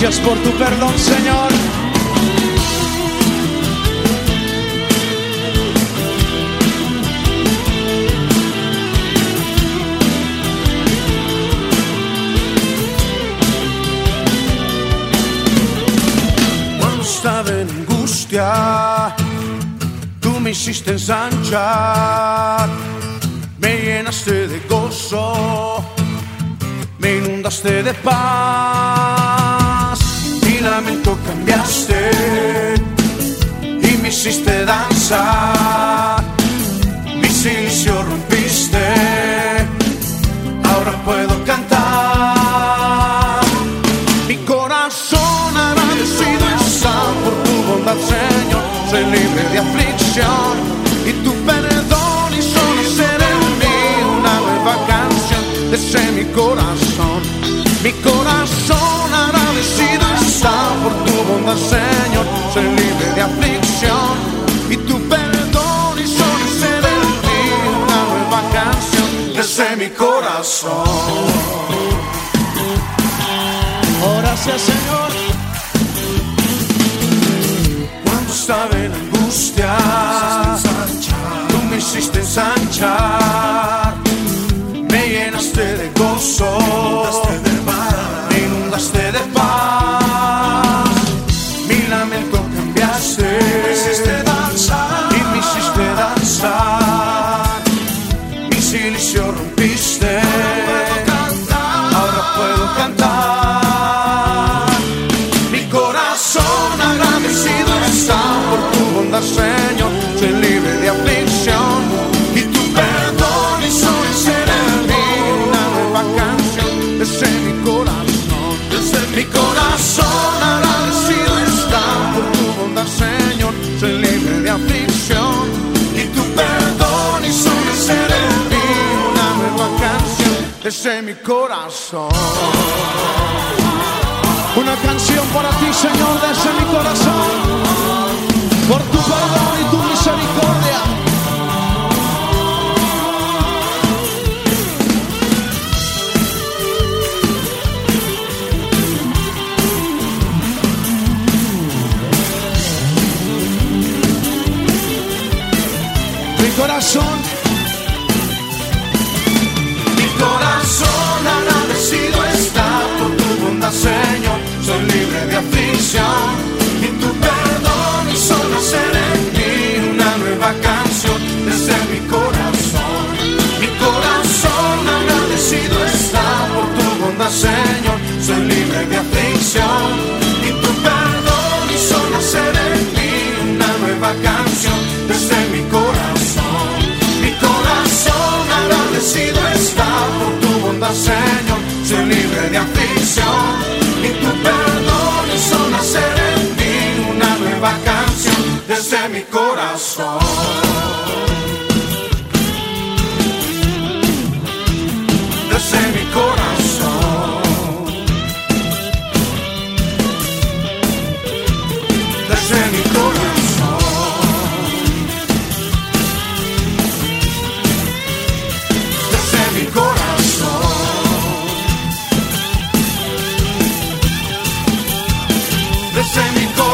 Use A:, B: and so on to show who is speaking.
A: Gracias por tu perdón, Señor.
B: me hiciste ensanchar, me llenaste de gozo, me inundaste de paz. Mi lamento cambiaste y me hiciste danzar. desde mi corazón. Mi corazón agradecido está por tu bondad, Señor. Soy libre de aflicción y tu perdón hizo nacer en ti una nueva canción desde mi corazón.
A: Gracias, Señor.
B: yaşıyorum işte. ese mi corazón. Una canción
A: para ti, Señor, desde mi corazón, por tu perdón y tu misericordia. Mi corazón
B: mi corazón. Desde mi corazón. Desde mi corazón. Desde mi corazón. Desde mi corazón.